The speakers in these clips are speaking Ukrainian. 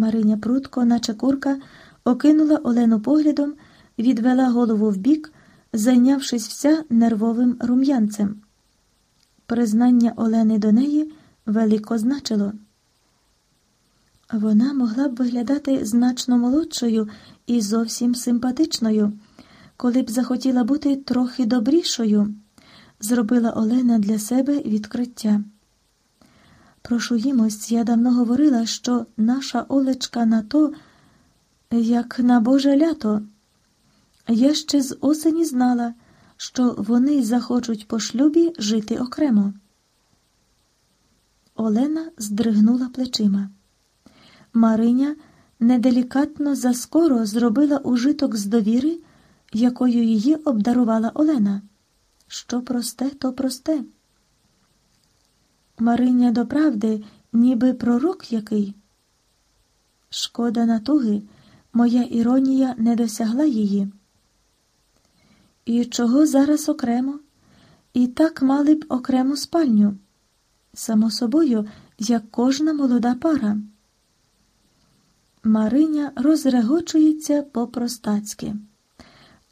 Мариня прутко, наче курка, окинула Олену поглядом, відвела голову вбік, зайнявшись вся нервовим рум'янцем. Признання Олени до неї велико значило. Вона могла б виглядати значно молодшою і зовсім симпатичною, коли б захотіла бути трохи добрішою, зробила Олена для себе відкриття. Прошу їмось, я давно говорила, що наша Олечка на то, як на Боже лято. Я ще з осені знала, що вони захочуть по шлюбі жити окремо. Олена здригнула плечима. Мариня неделікатно заскоро зробила ужиток з довіри, якою її обдарувала Олена. Що просте, то просте. Мариня до правди, ніби пророк який. Шкода натуги, моя іронія не досягла її. І чого зараз окремо? І так мали б окрему спальню. Само собою, як кожна молода пара. Мариня розрегочується по-простацьки.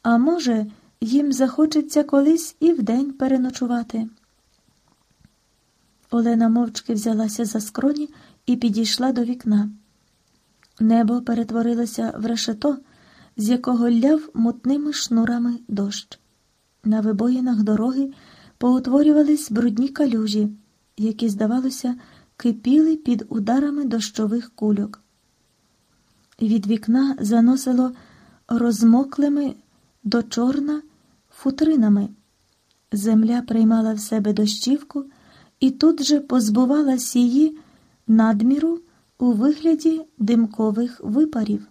А може, їм захочеться колись і вдень переночувати. Олена мовчки взялася за скроні і підійшла до вікна. Небо перетворилося в решето, з якого ляв мутними шнурами дощ. На вибоїнах дороги поутворювались брудні калюжі, які, здавалося, кипіли під ударами дощових кульок. Від вікна заносило розмоклими до чорна футринами. Земля приймала в себе дощівку і тут же позбувалась її надміру у вигляді димкових випарів.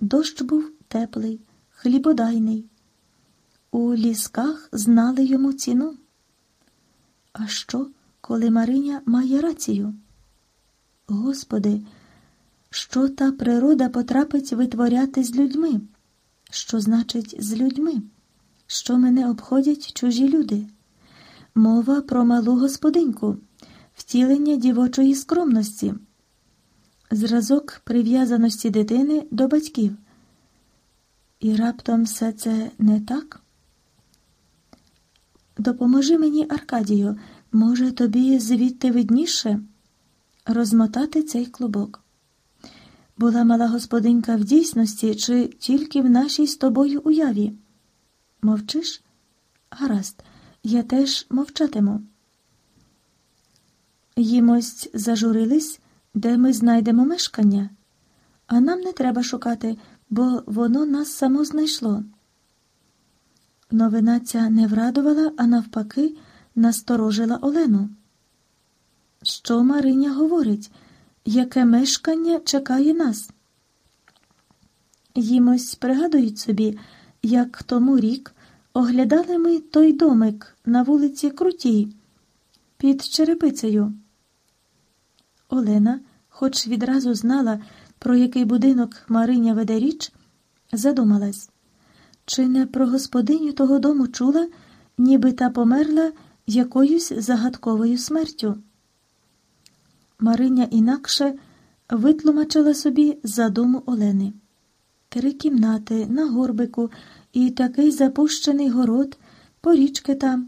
Дощ був теплий, хлібодайний. У лісках знали йому ціну. А що, коли Мариня має рацію? Господи, що та природа потрапить витворяти з людьми? Що значить з людьми? Що мене обходять чужі люди? Мова про малу господиньку, втілення дівочої скромності, зразок прив'язаності дитини до батьків. І раптом все це не так? Допоможи мені, Аркадію, може, тобі звідти видніше розмотати цей клубок. Була мала господинька в дійсності чи тільки в нашій з тобою уяві? Мовчиш? Гаразд, я теж мовчатиму. Їмось зажурились, де ми знайдемо мешкання, а нам не треба шукати, бо воно нас само знайшло. Новина ця не врадувала, а навпаки, насторожила Олену. Що Мариня говорить? Яке мешкання чекає нас? Їмось пригадують собі, як тому рік оглядали ми той домик на вулиці Крутій під черепицею. Олена, хоч відразу знала, про який будинок Мариня веде річ, задумалась. Чи не про господиню того дому чула, ніби та померла якоюсь загадковою смертю? Мариня інакше витлумачила собі задуму Олени. Три кімнати на горбику і такий запущений город, порічки там.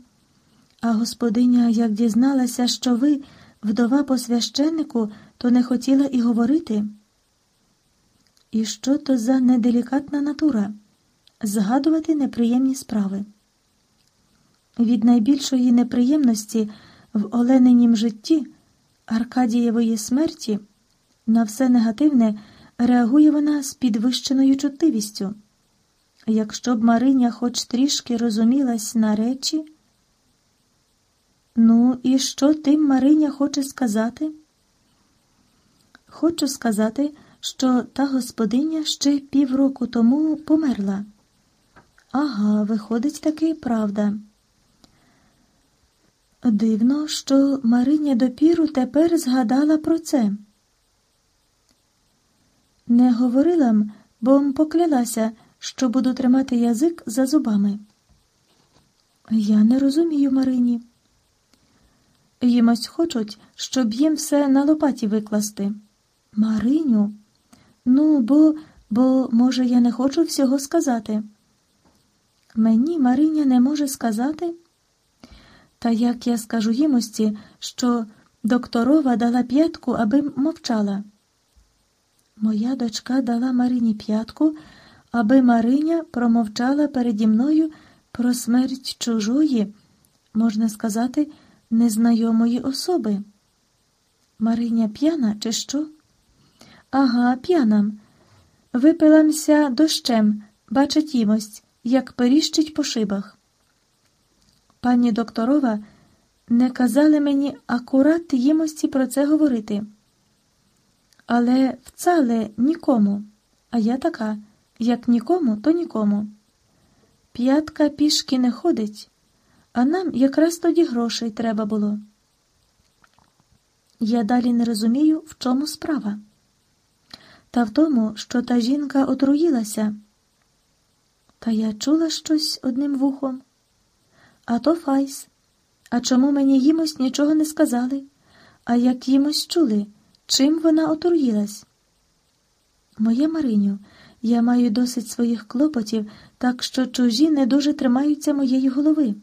А господиня, як дізналася, що ви, вдова по священнику, то не хотіла і говорити. І що то за неделікатна натура? згадувати неприємні справи. Від найбільшої неприємності в Оленинім житті, Аркадієвої смерті, на все негативне реагує вона з підвищеною чутливістю. Якщо б Мариня хоч трішки розумілась на речі, ну, і що тим Мариня хоче сказати? Хочу сказати, що та господиня ще півроку тому померла. Ага, виходить таки правда. Дивно, що Мариня допіру тепер згадала про це. Не говорила бо поклялася, що буду тримати язик за зубами. Я не розумію Марині. Їм хочуть, щоб їм все на лопаті викласти. Мариню? Ну, бо, бо, може, я не хочу всього сказати. Мені Мариня не може сказати. Та як я скажу їмості, що докторова дала п'ятку, аби мовчала. Моя дочка дала Марині п'ятку, аби Мариня промовчала переді мною про смерть чужої, можна сказати, незнайомої особи. Мариня п'яна, чи що? Ага, п'яна. Випиламся дощем, бачить їмость, як періщить по шибах. Пані докторова не казали мені акурат їмості про це говорити. Але вцале нікому, а я така, як нікому, то нікому. П'ятка пішки не ходить, а нам якраз тоді грошей треба було. Я далі не розумію, в чому справа. Та в тому, що та жінка отруїлася. Та я чула щось одним вухом. А то файс. А чому мені їмось нічого не сказали? А як їмось чули, чим вона отруїлась? Моя Мариню, я маю досить своїх клопотів, так що чужі не дуже тримаються моєї голови.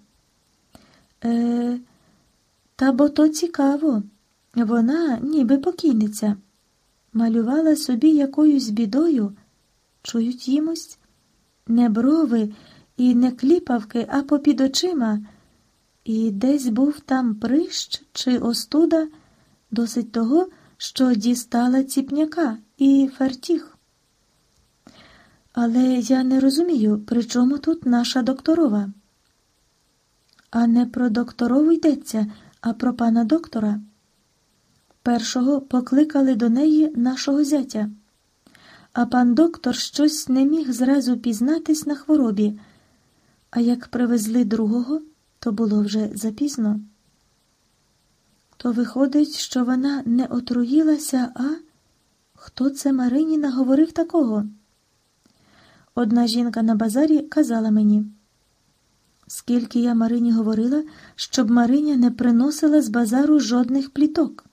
Е, Та бо то цікаво. Вона, ніби покійниця, малювала собі якоюсь бідою, чують їмось, не брови і не кліпавки, а попід очима, і десь був там прищ чи остуда, досить того, що дістала ціпняка і фартіх. Але я не розумію, при чому тут наша докторова. А не про докторову йдеться, а про пана доктора. Першого покликали до неї нашого зятя, а пан доктор щось не міг зразу пізнатись на хворобі, а як привезли другого, то було вже запізно. То виходить, що вона не отруїлася, а хто це Марині наговорив такого? Одна жінка на базарі казала мені, скільки я Марині говорила, щоб Мариня не приносила з базару жодних пліток.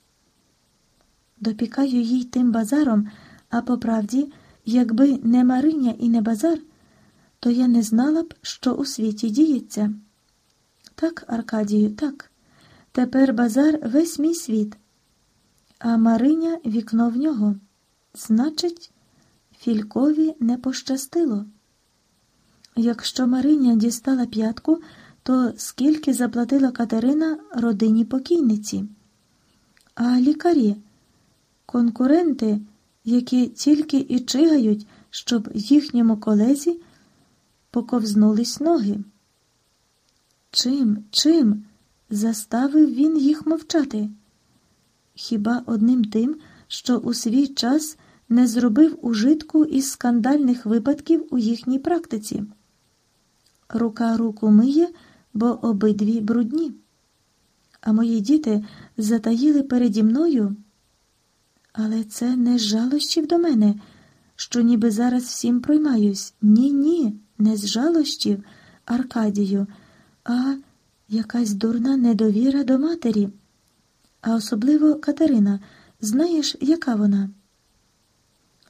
Допікаю їй тим базаром, а по правді, якби не Мариня і не базар, то я не знала б, що у світі діється. Так, Аркадію, так. Тепер базар весь мій світ, а Мариня вікно в нього. Значить, Фількові не пощастило. Якщо Мариня дістала п'ятку, то скільки заплатила Катерина родині покійниці? А лікарі, конкуренти, які тільки і чигають, щоб їхньому колезі поковзнулись ноги. Чим, чим заставив він їх мовчати? Хіба одним тим, що у свій час не зробив ужитку із скандальних випадків у їхній практиці? Рука руку миє, бо обидві брудні. А мої діти затаїли переді мною. Але це не жалощів до мене, що ніби зараз всім проймаюсь. Ні, ні, не з жалощів, Аркадію, а якась дурна недовіра до матері. А особливо Катерина, знаєш, яка вона?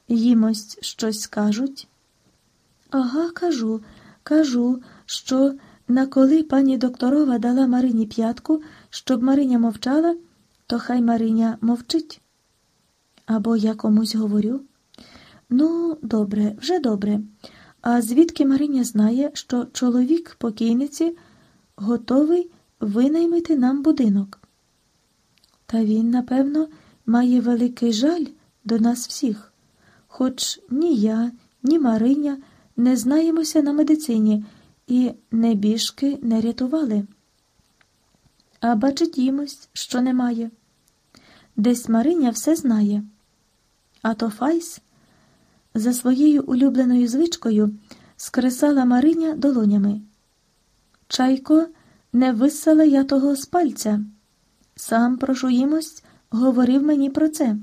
Їмось щось скажуть? Ага, кажу, кажу, що на коли пані докторова дала Марині п'ятку, щоб Мариня мовчала, то хай Мариня мовчить. Або я комусь говорю. Ну, добре, вже добре. А звідки Мариня знає, що чоловік покійниці готовий винаймити нам будинок? Та він, напевно, має великий жаль до нас всіх, хоч ні я, ні Мариня не знаємося на медицині і небіжки не рятували. А бачить їмось, що немає. Десь Мариня все знає. А то Файс за своєю улюбленою звичкою скресала Мариня долонями. Чайко, не висала я того з пальця. Сам прошу їмось, говорив мені про це.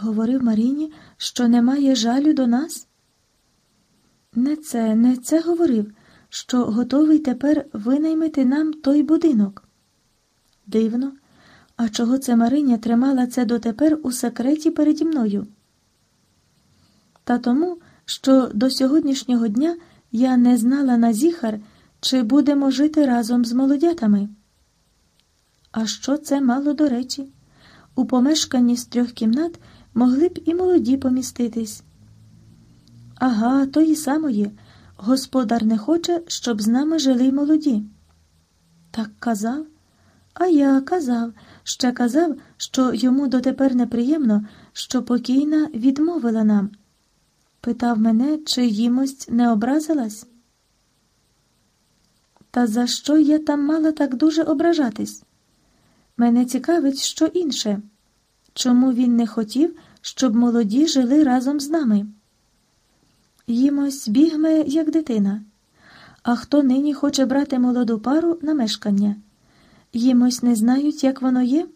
Говорив Маріні, що немає жалю до нас? Не це, не це говорив, що готовий тепер винаймити нам той будинок. Дивно, А чого це Мариня тримала це дотепер у секреті переді мною? Та тому, що до сьогоднішнього дня я не знала на зіхар, чи будемо жити разом з молодятами. А що це мало до речі? У помешканні з трьох кімнат могли б і молоді поміститись. Ага, тої самої. Господар не хоче, щоб з нами жили й молоді. Так казав. А я казав, ще казав, що йому дотепер неприємно, що покійна відмовила нам. Питав мене, чи їмость не образилась. Та за що я там мала так дуже ображатись? Мене цікавить, що інше. Чому він не хотів, щоб молоді жили разом з нами? Їмось бігме, як дитина. А хто нині хоче брати молоду пару на мешкання? Їмось не знають, як воно є?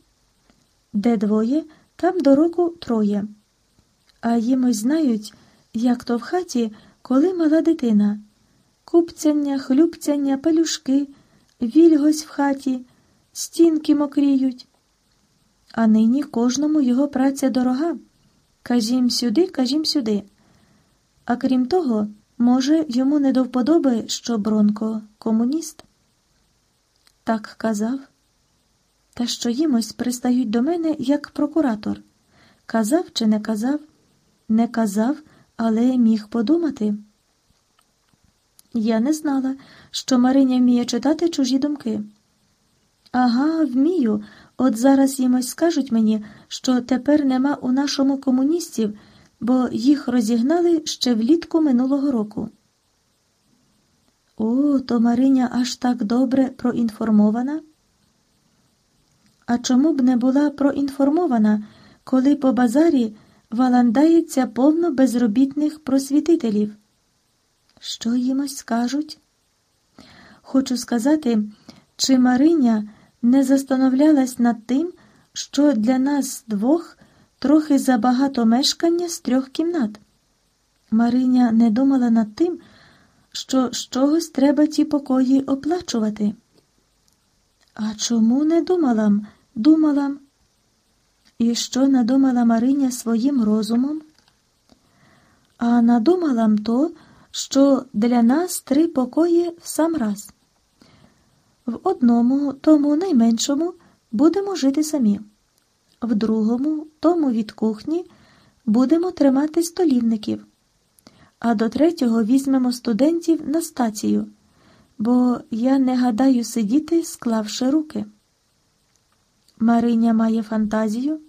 Де двоє, там до року троє. А їмось знають, як то в хаті, коли мала дитина. Купцяння, хлюпцяння, пелюшки, вільгось в хаті, стінки мокріють. А нині кожному його праця дорога. Кажім сюди, кажім сюди. А крім того, може, йому не до вподоби, що Бронко комуніст. Так казав. Та що їмось пристають до мене як прокуратор. Казав чи не казав? Не казав, але міг подумати. Я не знала, що Мариня вміє читати чужі думки. Ага, вмію. От зараз їмось скажуть мені, що тепер нема у нашому комуністів, бо їх розігнали ще влітку минулого року. О, то Мариня аж так добре проінформована. А чому б не була проінформована, коли по базарі валандається повно безробітних просвітителів? Що їмось скажуть? Хочу сказати, чи Мариня не застановлялась над тим, що для нас двох трохи забагато мешкання з трьох кімнат. Мариня не думала над тим, що з чогось треба ті покої оплачувати. А чому не думала? Думала. І що надумала Мариня своїм розумом? А надумала то, що для нас три покої в сам раз. В одному, тому найменшому, будемо жити самі, в другому, тому від кухні, будемо тримати столівників, а до третього візьмемо студентів на стацію, бо я не гадаю сидіти, склавши руки. Мариня має фантазію.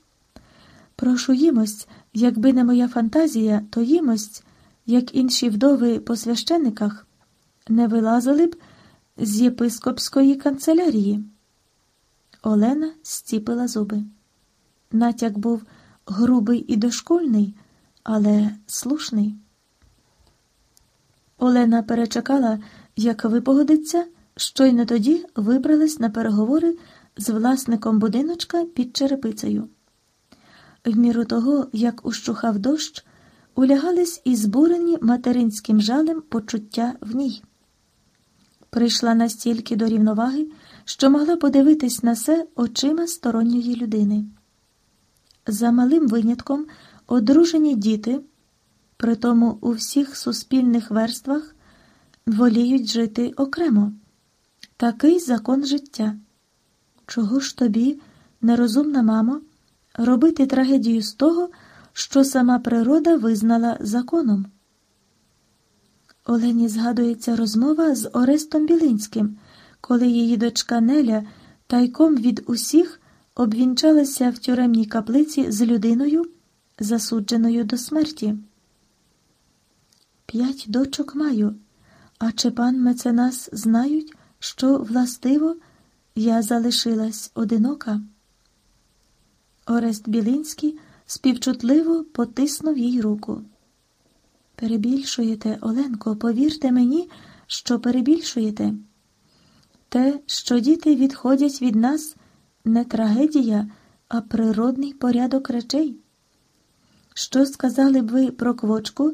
Прошу їмость, якби не моя фантазія, то їмость, як інші вдови по священиках, не вилазили б з єпископської канцелярії. Олена стіпила зуби. Натяк був грубий і дошкульний, але слушний. Олена перечекала, як випогодиться, щойно тоді вибралась на переговори з власником будиночка під черепицею. В міру того, як ущухав дощ, улягались і збурені материнським жалем почуття в ній. Прийшла настільки до рівноваги, що могла подивитись на все очима сторонньої людини. За малим винятком одружені діти, притому у всіх суспільних верствах, воліють жити окремо. Такий закон життя. Чого ж тобі, нерозумна мамо, робити трагедію з того, що сама природа визнала законом? Олені згадується розмова з Орестом Білинським, коли її дочка Неля тайком від усіх обвінчалася в тюремній каплиці з людиною, засудженою до смерті. П'ять дочок маю, а чи пан меценас знають, що властиво я залишилась одинока? Орест Білинський співчутливо потиснув їй руку. Перебільшуєте, Оленко, повірте мені, що перебільшуєте. Те, що діти відходять від нас, не трагедія, а природний порядок речей. Що сказали б ви про квочку,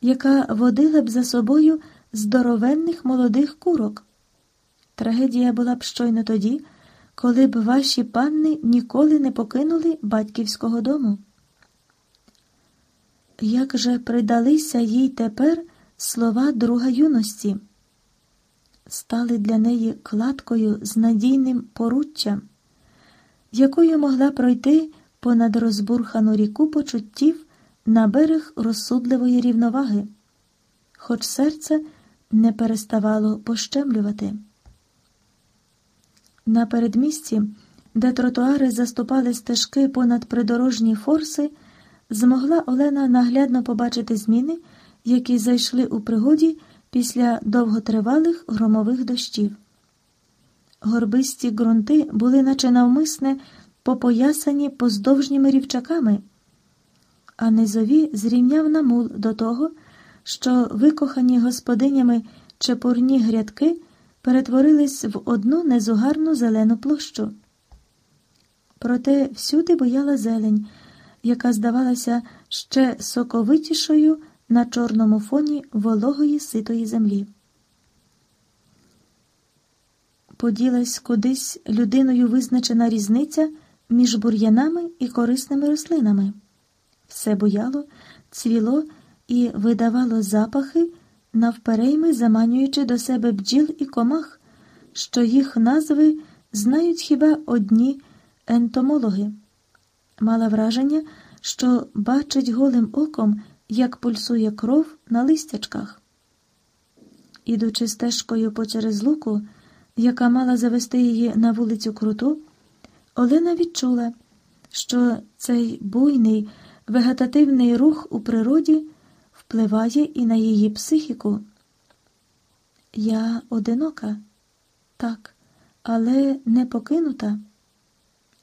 яка водила б за собою здоровенних молодих курок? Трагедія була б щойно тоді, коли б ваші панни ніколи не покинули батьківського дому. Як же придалися їй тепер слова друга юності, стали для неї кладкою з надійним поруччям, якою могла пройти понад розбурхану ріку почуттів на берег розсудливої рівноваги, хоч серце не переставало пощемлювати. На передмісті, де тротуари заступали стежки понад придорожні форси, змогла Олена наглядно побачити зміни, які зайшли у пригоді після довготривалих громових дощів. Горбисті ґрунти були, наче навмисне, попоясані поздовжніми рівчаками, а низові зрівняв намул до того, що викохані господинями чепурні грядки перетворились в одну незугарну зелену площу. Проте всюди бояла зелень, яка здавалася ще соковитішою на чорному фоні вологої ситої землі. Поділась кудись людиною визначена різниця між бур'янами і корисними рослинами. Все бояло, цвіло і видавало запахи, навперейми заманюючи до себе бджіл і комах, що їх назви знають хіба одні ентомологи. Мала враження, що бачить голим оком, як пульсує кров на листячках. Ідучи стежкою почерез луку, яка мала завести її на вулицю Круту, Олена відчула, що цей буйний вегетативний рух у природі впливає і на її психіку. Я одинока, так, але не покинута,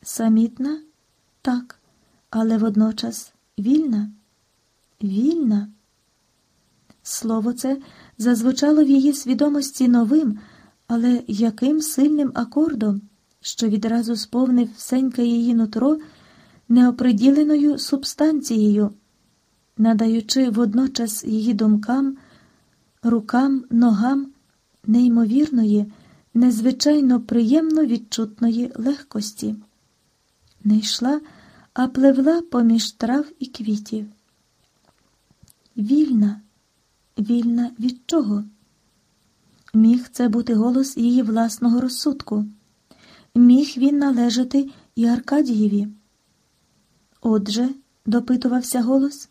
самітна, так, але водночас вільна, вільна. Слово це зазвучало в її свідомості новим, але яким сильним акордом, що відразу сповнив всеньке її нутро неоприділеною субстанцією надаючи водночас її думкам, рукам, ногам неймовірної, незвичайно приємно відчутної легкості. Не йшла, а пливла поміж трав і квітів. Вільна, вільна від чого? Міг це бути голос її власного розсудку, міг він належати і Аркадієві. Отже, допитувався голос,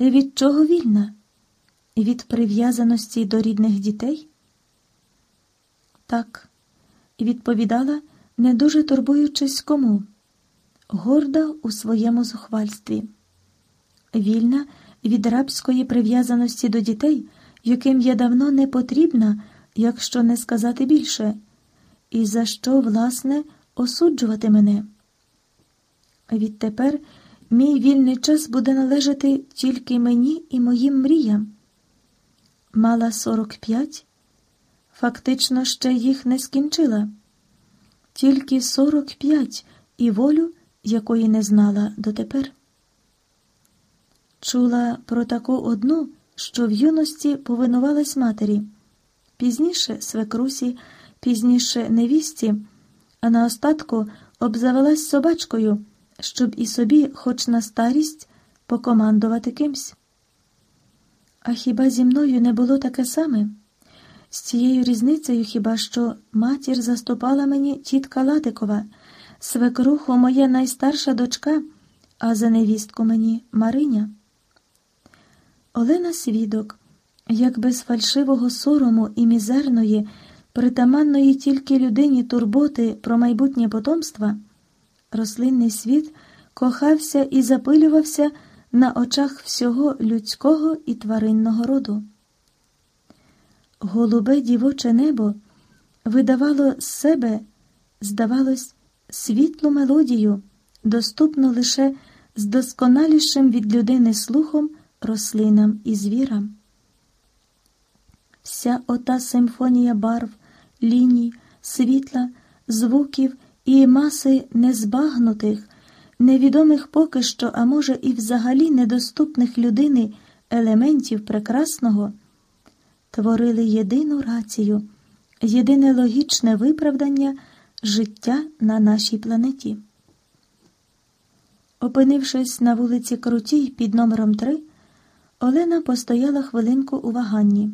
від чого вільна? Від прив'язаності до рідних дітей? Так, відповідала, не дуже турбуючись кому, горда у своєму зухвальстві, вільна від рабської прив'язаності до дітей, яким я давно не потрібна, якщо не сказати більше, і за що, власне, осуджувати мене. Відтепер Мій вільний час буде належати тільки мені і моїм мріям. Мала 45, фактично ще їх не скінчила, тільки 45 і волю, якої не знала дотепер. Чула про таку одну, що в юності повинувалась матері, пізніше свекрусі, пізніше невісті, а на остатку обзавелась собачкою щоб і собі, хоч на старість, покомандувати кимсь. А хіба зі мною не було таке саме? З цією різницею хіба що матір заступала мені тітка Ладикова, свекруху моя найстарша дочка, а за невістку мені Мариня. Олена свідок, як без фальшивого сорому і мізерної, притаманної тільки людині турботи про майбутнє потомства рослинний світ кохався і запилювався на очах всього людського і тваринного роду. Голубе дівоче небо видавало з себе, здавалось, світлу мелодію, доступну лише з досконалішим від людини слухом рослинам і звірам. Вся ота симфонія барв, ліній, світла, звуків і маси незбагнутих, невідомих поки що, а може, і взагалі недоступних людини елементів прекрасного, творили єдину рацію, єдине логічне виправдання життя на нашій планеті. Опинившись на вулиці Крутій під номером 3, Олена постояла хвилинку у ваганні.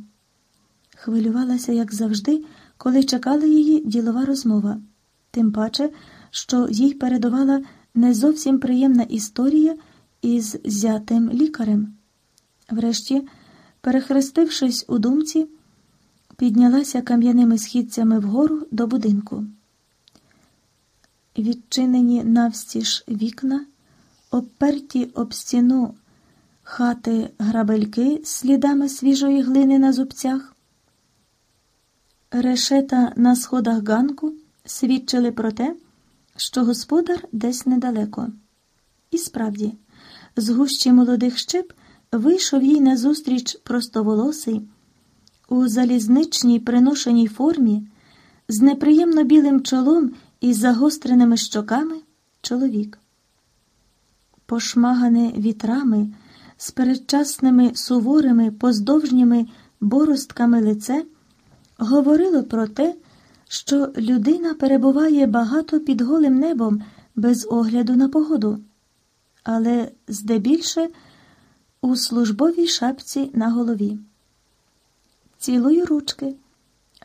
Хвилювалася, як завжди, коли чекала її ділова розмова, тим паче, що їй передувала не зовсім приємна історія із зятим лікарем. Врешті, перехрестившись у думці, піднялася кам'яними східцями вгору до будинку. Відчинені навстіж вікна, обперті об стіну хати грабельки слідами свіжої глини на зубцях. Решета на сходах ганку свідчили про те, що господар десь недалеко. І справді, з гущі молодих щеп вийшов їй назустріч простоволосий, у залізничній приношеній формі, з неприємно білим чолом і загостреними щоками чоловік. Пошмагане вітрами, з передчасними суворими, поздовжніми боростками лице, говорило про те, що людина перебуває багато під голим небом без огляду на погоду, але здебільше у службовій шапці на голові. Цілую ручки,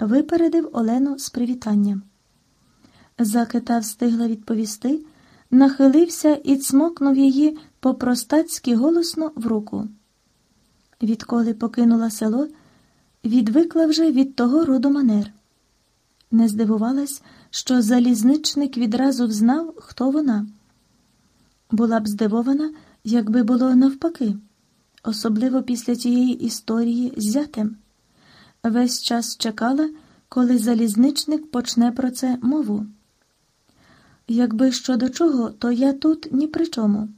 випередив Олену з привітанням. Закита встигла відповісти, нахилився і цмокнув її по-простацьки голосно в руку. Відколи покинула село, відвикла вже від того роду манер. Не здивувалась, що залізничник відразу взнав, хто вона. Була б здивована, якби було навпаки, особливо після тієї історії з зятем. Весь час чекала, коли залізничник почне про це мову. Якби що до чого, то я тут ні при чому.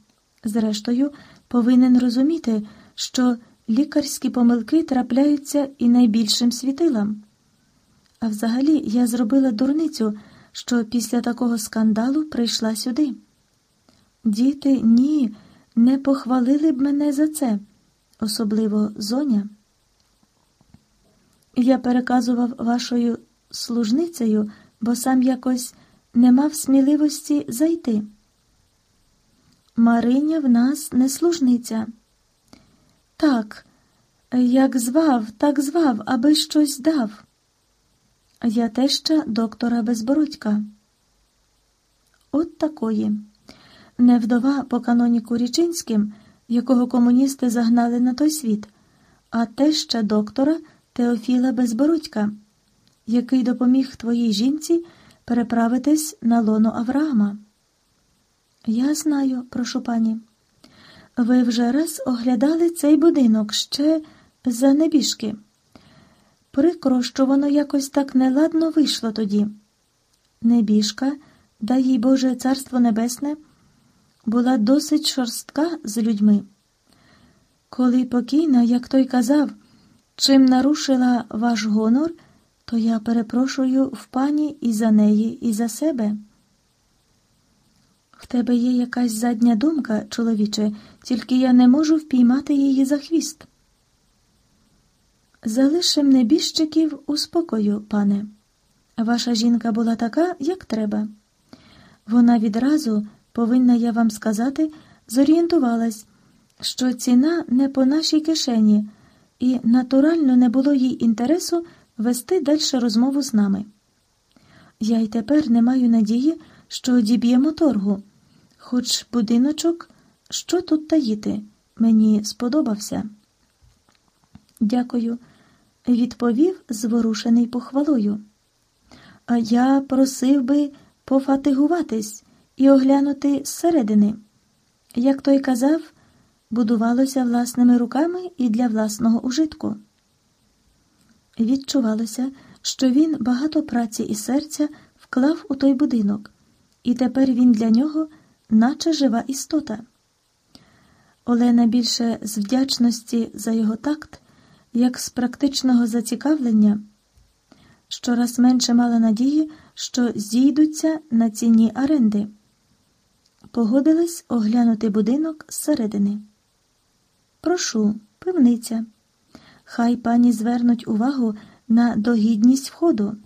Зрештою, повинен розуміти, що лікарські помилки трапляються і найбільшим світилам. А взагалі я зробила дурницю, що після такого скандалу прийшла сюди. Діти ні, не похвалили б мене за це, особливо зоня. Я переказував вашою служницею, бо сам якось не мав сміливості зайти. Мариня в нас не служниця. Так, як звав, так звав, аби щось дав. Я теща доктора Безбородька. От такої. Не вдова по каноніку Річинським, якого комуністи загнали на той світ, а теща доктора Теофіла Безбородька, який допоміг твоїй жінці переправитись на лоно Авраама. Я знаю, прошу пані. Ви вже раз оглядали цей будинок ще за небіжки. Прикро, що воно якось так неладно вийшло тоді. Небіжка, дай їй Боже Царство Небесне, була досить шорстка з людьми. Коли покійна, як той казав, чим нарушила ваш гонор, то я перепрошую в пані і за неї, і за себе. В тебе є якась задня думка, чоловіче, тільки я не можу впіймати її за хвіст. Залишим небіжчиків у спокою, пане. Ваша жінка була така, як треба. Вона відразу, повинна я вам сказати, зорієнтувалась, що ціна не по нашій кишені, і натурально не було їй інтересу вести далі розмову з нами. Я й тепер не маю надії, що діб'ємо торгу, хоч будиночок, що тут таїти, мені сподобався. Дякую, відповів зворушений похвалою. А я просив би пофатигуватись і оглянути зсередини. Як той казав, будувалося власними руками і для власного ужитку. Відчувалося, що він багато праці і серця вклав у той будинок, і тепер він для нього, наче жива істота. Олена більше з вдячності за його такт, як з практичного зацікавлення, щораз менше мала надії, що зійдуться на ціні оренди. Погодилась оглянути будинок зсередини. Прошу, пивниця. Хай пані звернуть увагу на догідність входу.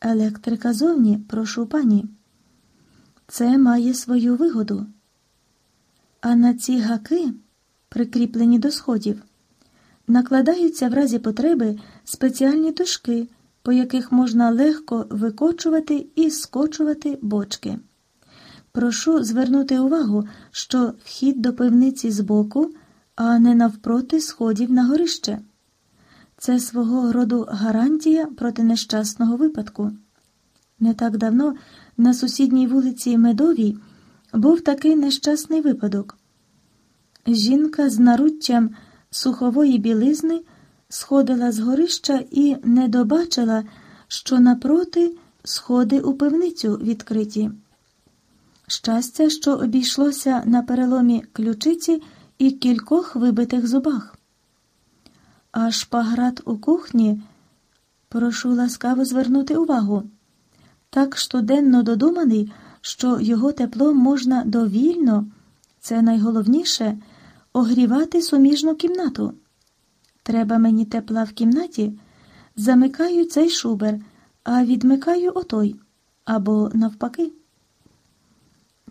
Електрика зовні, прошу пані. Це має свою вигоду. А на ці гаки, прикріплені до сходів, накладаються в разі потреби спеціальні дужки, по яких можна легко викочувати і скочувати бочки. Прошу звернути увагу, що вхід до пивниці збоку, а не навпроти сходів на горище. Це свого роду гарантія проти нещасного випадку. Не так давно на сусідній вулиці Медовій був такий нещасний випадок. Жінка з наруттям сухової білизни сходила з горища і не добачила, що напроти сходи у пивницю відкриті. Щастя, що обійшлося на переломі ключиці і кількох вибитих зубах. А шпаграт у кухні, прошу ласкаво звернути увагу, так щоденно додуманий, що його тепло можна довільно, це найголовніше, огрівати суміжну кімнату. Треба мені тепла в кімнаті, замикаю цей шубер, а відмикаю отой або навпаки.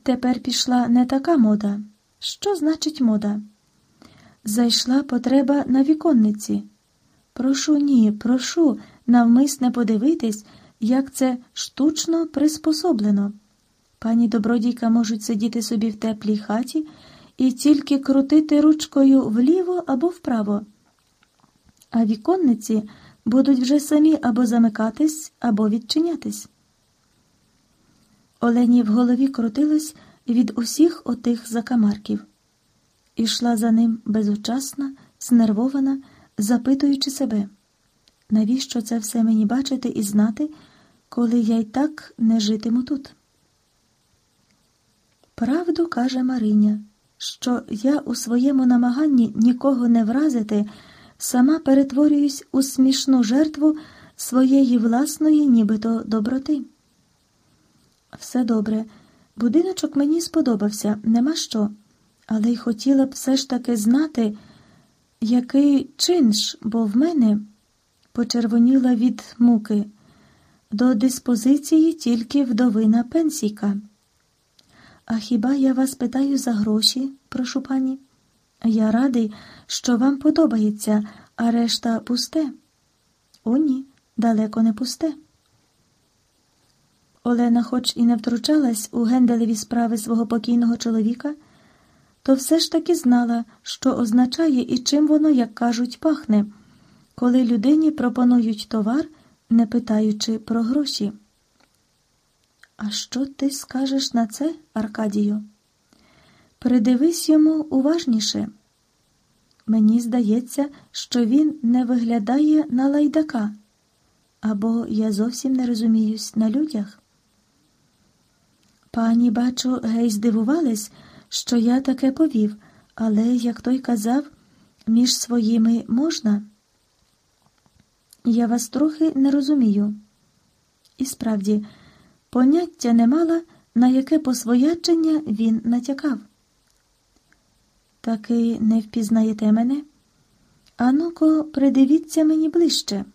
Тепер пішла не така мода. Що значить мода? Зайшла потреба на віконниці. Прошу ні, прошу навмисне подивитись, як це штучно приспособлено. Пані добродійка можуть сидіти собі в теплій хаті і тільки крутити ручкою вліво або вправо. А віконниці будуть вже самі або замикатись, або відчинятись. Олені в голові крутилось від усіх отих закамарків. Ішла за ним безучасна, знервована, запитуючи себе, навіщо це все мені бачити і знати, коли я й так не житиму тут? Правду каже Мариня, що я у своєму намаганні нікого не вразити, сама перетворююсь у смішну жертву своєї власної, нібито доброти. Все добре, будиночок мені сподобався, нема що, але й хотіла б все ж таки знати, який чинш, бо в мене почервоніла від муки, до диспозиції тільки вдовина пенсійка. А хіба я вас питаю за гроші, прошу пані? Я радий, що вам подобається, а решта пусте. О, ні, далеко не пусте. Олена, хоч і не втручалась у генделеві справи свого покійного чоловіка, то все ж таки знала, що означає і чим воно, як кажуть, пахне, коли людині пропонують товар, не питаючи про гроші. А що ти скажеш на це, Аркадію? Придивись йому уважніше. Мені здається, що він не виглядає на лайдака, або я зовсім не розуміюсь на людях. Пані, бачу, гей, здивувались, що я таке повів, але, як той казав, між своїми можна. Я вас трохи не розумію. І справді, поняття не мала, на яке посвоячення він натякав. Таки не впізнаєте мене? Ану-ко, придивіться мені ближче.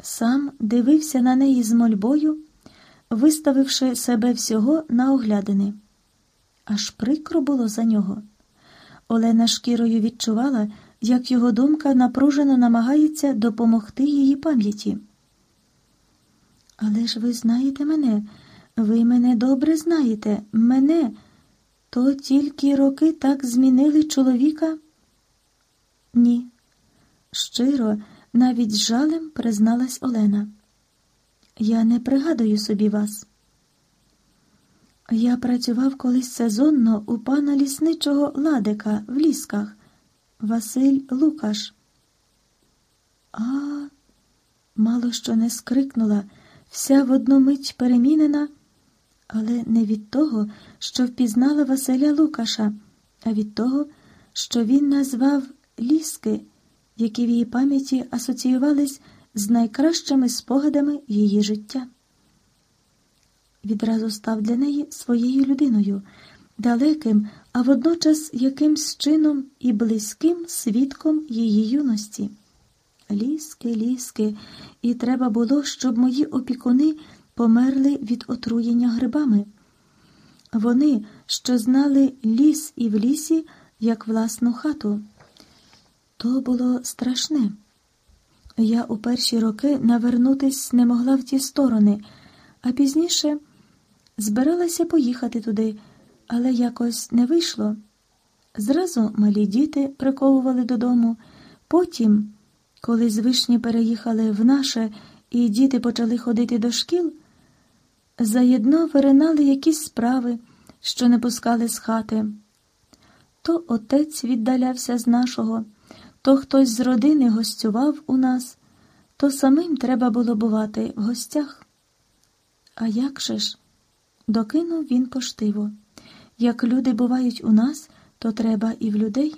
Сам дивився на неї з мольбою виставивши себе всього на оглядини. Аж прикро було за нього. Олена шкірою відчувала, як його думка напружено намагається допомогти її пам'яті. Але ж ви знаєте мене, ви мене добре знаєте, мене, то тільки роки так змінили чоловіка? Ні. Щиро, навіть з жалем призналась Олена. Я не пригадую собі вас. Я працював колись сезонно у пана лісничого ладика в лісках Василь Лукаш. А, мало що не скрикнула, вся в одну мить перемінена, але не від того, що впізнала Василя Лукаша, а від того, що він назвав ліски, які в її пам'яті асоціювались з найкращими спогадами її життя. Відразу став для неї своєю людиною, далеким, а водночас якимсь чином і близьким свідком її юності. Ліски, ліски, і треба було, щоб мої опікуни померли від отруєння грибами. Вони, що знали ліс і в лісі, як власну хату. То було страшне. Я у перші роки навернутись не могла в ті сторони, а пізніше збиралася поїхати туди, але якось не вийшло. Зразу малі діти приковували додому, потім, коли з вишні переїхали в наше і діти почали ходити до шкіл, заєдно виринали якісь справи, що не пускали з хати. То отець віддалявся з нашого, то хтось з родини гостював у нас, то самим треба було бувати в гостях. А як же ж? Докинув він поштиво. Як люди бувають у нас, то треба і в людей.